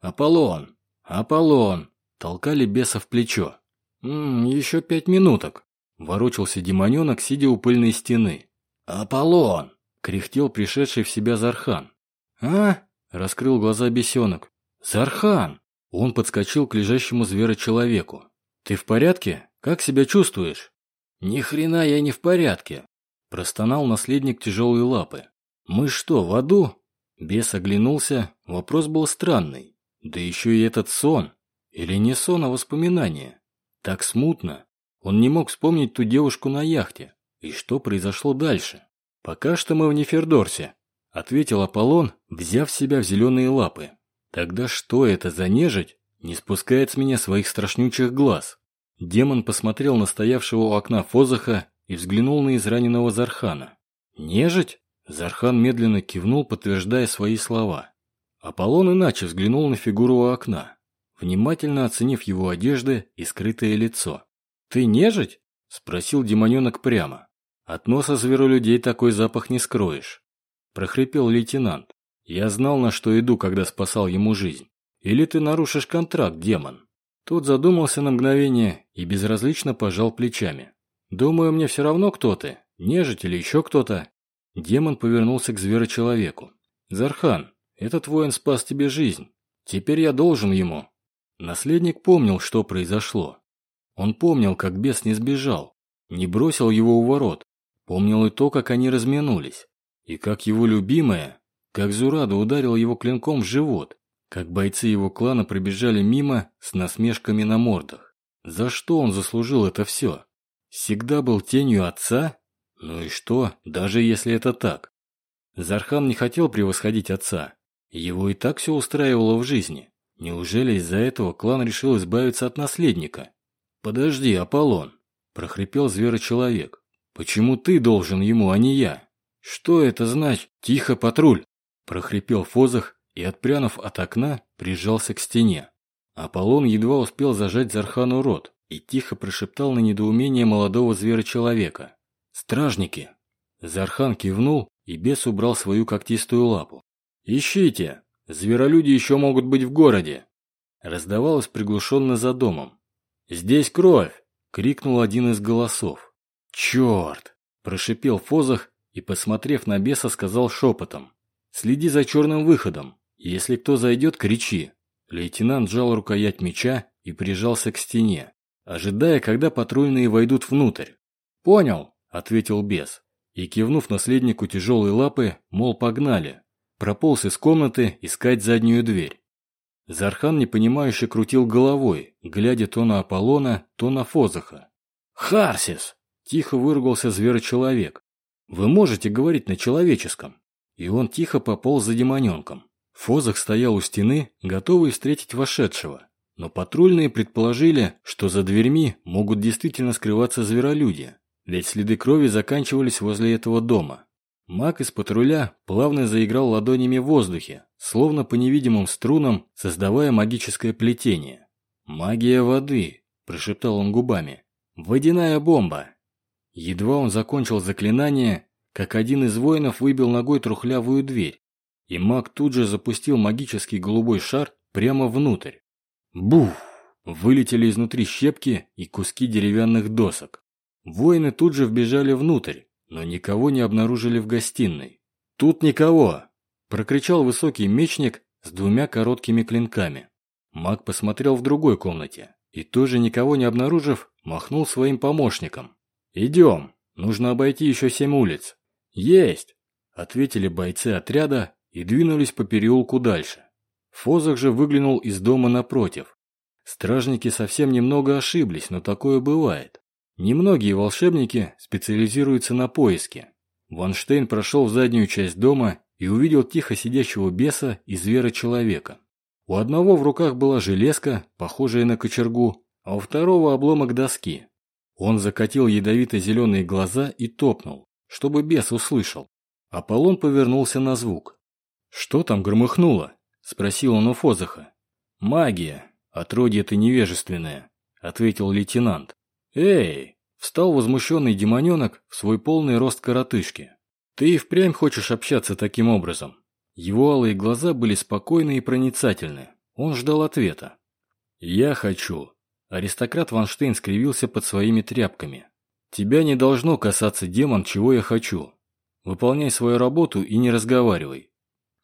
Аполлон! Аполлон! Толкали беса в плечо. «Ммм, еще пять минуток!» Ворочался демоненок, сидя у пыльной стены. «Аполлон!» — кряхтел пришедший в себя Зархан. «А?» — раскрыл глаза бесенок. «Зархан!» Он подскочил к лежащему зверочеловеку. «Ты в порядке? Как себя чувствуешь?» «Ни хрена я не в порядке!» Простонал наследник тяжелой лапы. «Мы что, в аду?» Бес оглянулся. Вопрос был странный. Да еще и этот сон. Или не сон, а воспоминание. Так смутно. Он не мог вспомнить ту девушку на яхте. И что произошло дальше? «Пока что мы в Нефердорсе», — ответил Аполлон, взяв себя в зеленые лапы. «Тогда что это за нежить не спускает с меня своих страшнючих глаз?» Демон посмотрел на стоявшего у окна Фозаха и взглянул на израненного Зархана. «Нежить?» Зархан медленно кивнул, подтверждая свои слова. Аполлон иначе взглянул на фигуру у окна, внимательно оценив его одежды и скрытое лицо. «Ты нежить?» – спросил демоненок прямо. От носа зверолюдей такой запах не скроешь. Прохрипел лейтенант. Я знал, на что иду, когда спасал ему жизнь. Или ты нарушишь контракт, демон? Тот задумался на мгновение и безразлично пожал плечами. Думаю, мне все равно кто ты, нежить или еще кто-то. Демон повернулся к зверочеловеку. Зархан, этот воин спас тебе жизнь. Теперь я должен ему. Наследник помнил, что произошло. Он помнил, как бес не сбежал, не бросил его у ворот, Помнил и то, как они разминулись, и как его любимая, как Зурада ударила его клинком в живот, как бойцы его клана пробежали мимо с насмешками на мордах. За что он заслужил это все? Всегда был тенью отца? Ну и что, даже если это так? Зархан не хотел превосходить отца. Его и так все устраивало в жизни. Неужели из-за этого клан решил избавиться от наследника? «Подожди, Аполлон!» – прохрипел зверочеловек. Почему ты должен ему, а не я? Что это значит? Тихо, патруль! прохрипел Фозах и, отпрянув от окна, прижался к стене. Аполлон едва успел зажать Зархану рот и тихо прошептал на недоумение молодого звера-человека. «Стражники!» Зархан кивнул, и бес убрал свою когтистую лапу. «Ищите! Зверолюди еще могут быть в городе!» Раздавалось приглушенно за домом. «Здесь кровь!» — крикнул один из голосов. «Черт!» – прошипел Фозах и, посмотрев на беса, сказал шепотом. «Следи за черным выходом. Если кто зайдет, кричи». Лейтенант сжал рукоять меча и прижался к стене, ожидая, когда патрульные войдут внутрь. «Понял», – ответил бес. И, кивнув наследнику тяжелой лапы, мол, погнали. Прополз из комнаты искать заднюю дверь. Зархан непонимающе крутил головой, глядя то на Аполлона, то на Фозаха. «Харсис!» Тихо выругался зверочеловек. «Вы можете говорить на человеческом?» И он тихо пополз за демоненком. Фозах стоял у стены, готовый встретить вошедшего. Но патрульные предположили, что за дверьми могут действительно скрываться зверолюди, ведь следы крови заканчивались возле этого дома. Маг из патруля плавно заиграл ладонями в воздухе, словно по невидимым струнам, создавая магическое плетение. «Магия воды», – прошептал он губами. «Водяная бомба». Едва он закончил заклинание, как один из воинов выбил ногой трухлявую дверь, и маг тут же запустил магический голубой шар прямо внутрь. Бух! Вылетели изнутри щепки и куски деревянных досок. Воины тут же вбежали внутрь, но никого не обнаружили в гостиной. «Тут никого!» – прокричал высокий мечник с двумя короткими клинками. Маг посмотрел в другой комнате и тоже никого не обнаружив, махнул своим помощникам. «Идем, нужно обойти еще семь улиц». «Есть!» – ответили бойцы отряда и двинулись по переулку дальше. Фозах же выглянул из дома напротив. Стражники совсем немного ошиблись, но такое бывает. Немногие волшебники специализируются на поиске. Ванштейн прошел в заднюю часть дома и увидел тихо сидящего беса и звера-человека. У одного в руках была железка, похожая на кочергу, а у второго обломок доски. Он закатил ядовито-зеленые глаза и топнул, чтобы бес услышал. Аполлон повернулся на звук. «Что там громыхнуло?» – спросил он у Фозаха. «Магия, отродье ты невежественное», – ответил лейтенант. «Эй!» – встал возмущенный демоненок в свой полный рост коротышки. «Ты и впрямь хочешь общаться таким образом?» Его алые глаза были спокойны и проницательны. Он ждал ответа. «Я хочу». Аристократ Ванштейн скривился под своими тряпками. «Тебя не должно касаться, демон, чего я хочу. Выполняй свою работу и не разговаривай».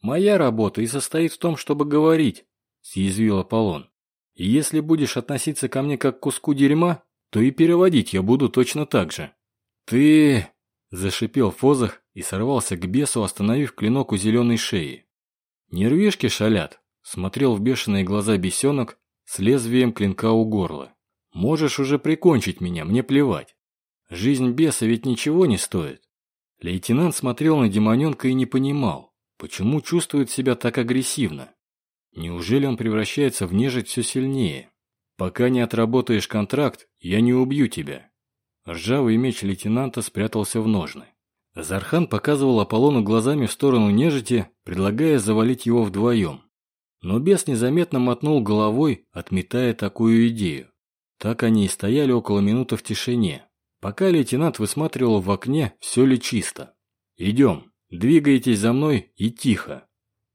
«Моя работа и состоит в том, чтобы говорить», – съязвил Аполлон. «И если будешь относиться ко мне как к куску дерьма, то и переводить я буду точно так же». «Ты...» – зашипел Фозах и сорвался к бесу, остановив клинок у зеленой шеи. «Нервишки шалят», – смотрел в бешеные глаза бесенок с лезвием клинка у горла. «Можешь уже прикончить меня, мне плевать. Жизнь беса ведь ничего не стоит». Лейтенант смотрел на демоненка и не понимал, почему чувствует себя так агрессивно. Неужели он превращается в нежить все сильнее? Пока не отработаешь контракт, я не убью тебя. Ржавый меч лейтенанта спрятался в ножны. Зархан показывал Аполлону глазами в сторону нежити, предлагая завалить его вдвоем. Но бес незаметно мотнул головой, отметая такую идею. Так они и стояли около минуты в тишине, пока лейтенант высматривал в окне, все ли чисто. «Идем, двигайтесь за мной и тихо».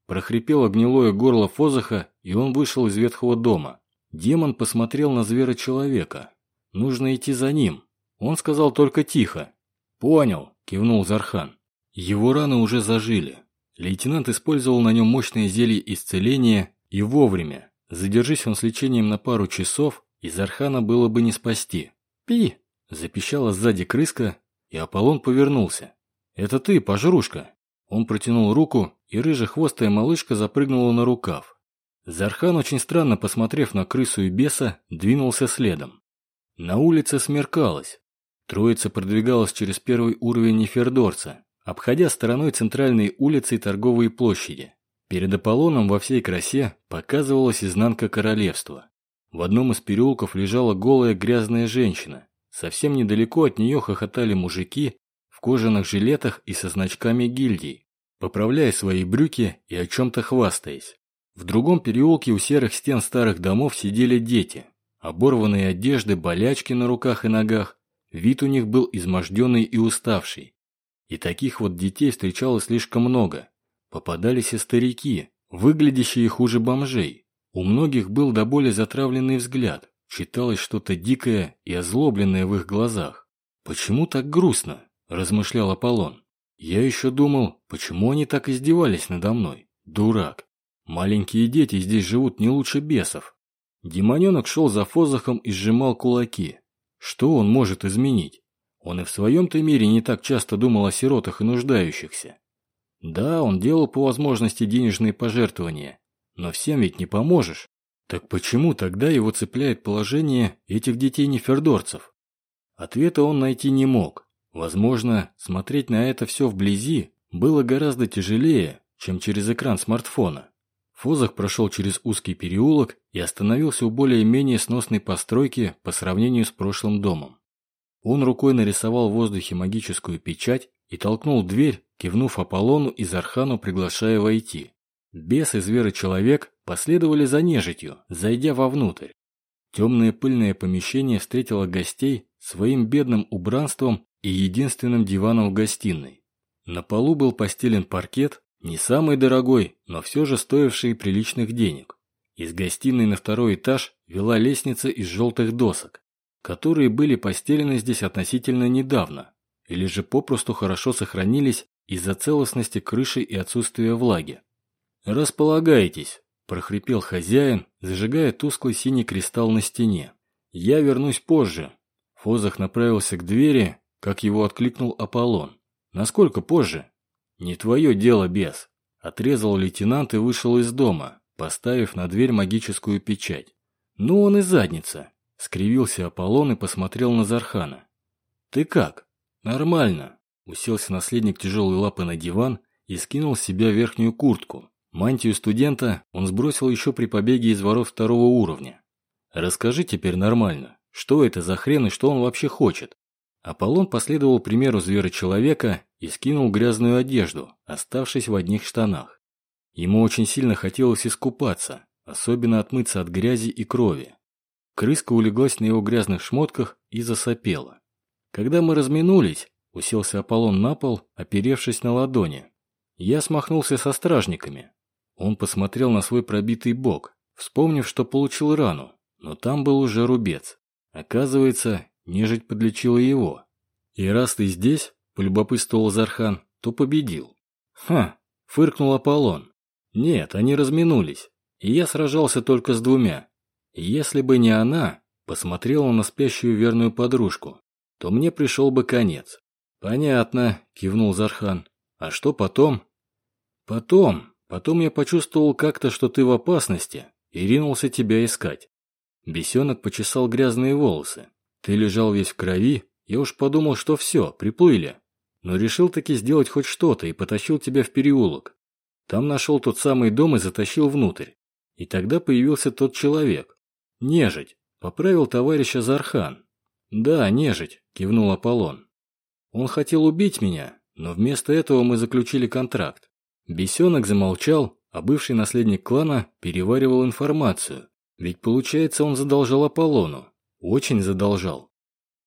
Прохрипело гнилое горло Фозаха, и он вышел из ветхого дома. Демон посмотрел на звера-человека. Нужно идти за ним. Он сказал только тихо. «Понял», – кивнул Зархан. Его раны уже зажили. Лейтенант использовал на нем мощное зелье исцеления и вовремя. Задержись он с лечением на пару часов, и Зархана было бы не спасти. «Пи!» – запищала сзади крыска, и Аполлон повернулся. «Это ты, пожрушка!» Он протянул руку, и рыжехвостая малышка запрыгнула на рукав. Зархан, очень странно посмотрев на крысу и беса, двинулся следом. На улице смеркалось. Троица продвигалась через первый уровень Нефердорца, обходя стороной центральные улицы и торговые площади. Перед Аполлоном во всей красе показывалась изнанка королевства. В одном из переулков лежала голая грязная женщина. Совсем недалеко от нее хохотали мужики в кожаных жилетах и со значками гильдий, поправляя свои брюки и о чем-то хвастаясь. В другом переулке у серых стен старых домов сидели дети. Оборванные одежды, болячки на руках и ногах. Вид у них был изможденный и уставший. И таких вот детей встречалось слишком много. Попадались и старики, выглядящие хуже бомжей. У многих был до боли затравленный взгляд. Читалось что-то дикое и озлобленное в их глазах. Почему так грустно? – размышлял Аполлон. «Я еще думал, почему они так издевались надо мной? Дурак! Маленькие дети здесь живут не лучше бесов». Демоненок шел за Фозахом и сжимал кулаки. Что он может изменить? Он и в своем-то мире не так часто думал о сиротах и нуждающихся. Да, он делал по возможности денежные пожертвования, но всем ведь не поможешь. Так почему тогда его цепляет положение этих детей-нефердорцев? Ответа он найти не мог. Возможно, смотреть на это все вблизи было гораздо тяжелее, чем через экран смартфона. Фозах прошел через узкий переулок и остановился у более-менее сносной постройки по сравнению с прошлым домом. Он рукой нарисовал в воздухе магическую печать и толкнул дверь, кивнув Аполлону и Зархану, приглашая войти. Бес и зверочеловек последовали за нежитью, зайдя вовнутрь. Темное пыльное помещение встретило гостей своим бедным убранством и единственным диваном в гостиной. На полу был постелен паркет, не самый дорогой, но все же стоивший приличных денег. Из гостиной на второй этаж вела лестница из желтых досок, которые были постелены здесь относительно недавно, или же попросту хорошо сохранились из-за целостности крыши и отсутствия влаги. «Располагайтесь», – прохрипел хозяин, зажигая тусклый синий кристалл на стене. «Я вернусь позже». Фозах направился к двери, как его откликнул Аполлон. «Насколько позже?» «Не твое дело, бес», – отрезал лейтенант и вышел из дома, поставив на дверь магическую печать. «Ну он и задница», – скривился Аполлон и посмотрел на Зархана. «Ты как?» «Нормально», – уселся наследник тяжелой лапы на диван и скинул с себя верхнюю куртку. Мантию студента он сбросил еще при побеге из ворот второго уровня. «Расскажи теперь нормально, что это за хрен и что он вообще хочет?» Аполлон последовал примеру зверя-человека и скинул грязную одежду, оставшись в одних штанах. Ему очень сильно хотелось искупаться, особенно отмыться от грязи и крови. Крыска улеглась на его грязных шмотках и засопела. Когда мы разминулись, уселся Аполлон на пол, оперевшись на ладони. Я смахнулся со стражниками. Он посмотрел на свой пробитый бок. вспомнив, что получил рану, но там был уже рубец. Оказывается, нежить подлечила его. И раз ты здесь, полюбопытствовал Зархан, то победил. Ха, фыркнул Аполлон. Нет, они разминулись, и я сражался только с двумя. Если бы не она, посмотрела на спящую верную подружку, то мне пришел бы конец. Понятно, кивнул Зархан. А что потом? Потом, потом я почувствовал как-то, что ты в опасности, и ринулся тебя искать. Бесенок почесал грязные волосы. Ты лежал весь в крови, я уж подумал, что все, приплыли. Но решил таки сделать хоть что-то и потащил тебя в переулок. Там нашел тот самый дом и затащил внутрь. И тогда появился тот человек. Нежить. Поправил товарища Зархан. Да, нежить, кивнул Аполлон. Он хотел убить меня, но вместо этого мы заключили контракт. Бесенок замолчал, а бывший наследник клана переваривал информацию, ведь, получается, он задолжал Аполлону. Очень задолжал.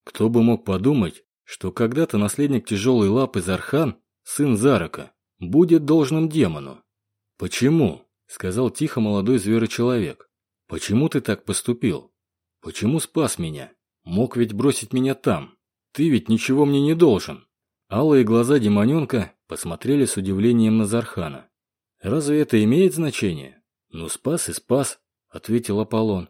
Кто бы мог подумать, что когда-то наследник тяжелой лапы Зархан, сын Зарака, будет должным демону. «Почему?» – сказал тихо молодой зверочеловек. «Почему ты так поступил? Почему спас меня? Мог ведь бросить меня там. Ты ведь ничего мне не должен». Алые глаза демоненка посмотрели с удивлением на Зархана. «Разве это имеет значение? Ну, спас и спас. — ответил Аполлон.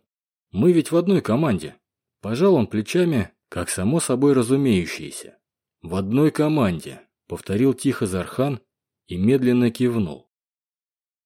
«Мы ведь в одной команде». Пожал он плечами, как само собой разумеющееся. «В одной команде», — повторил тихо Зархан и медленно кивнул.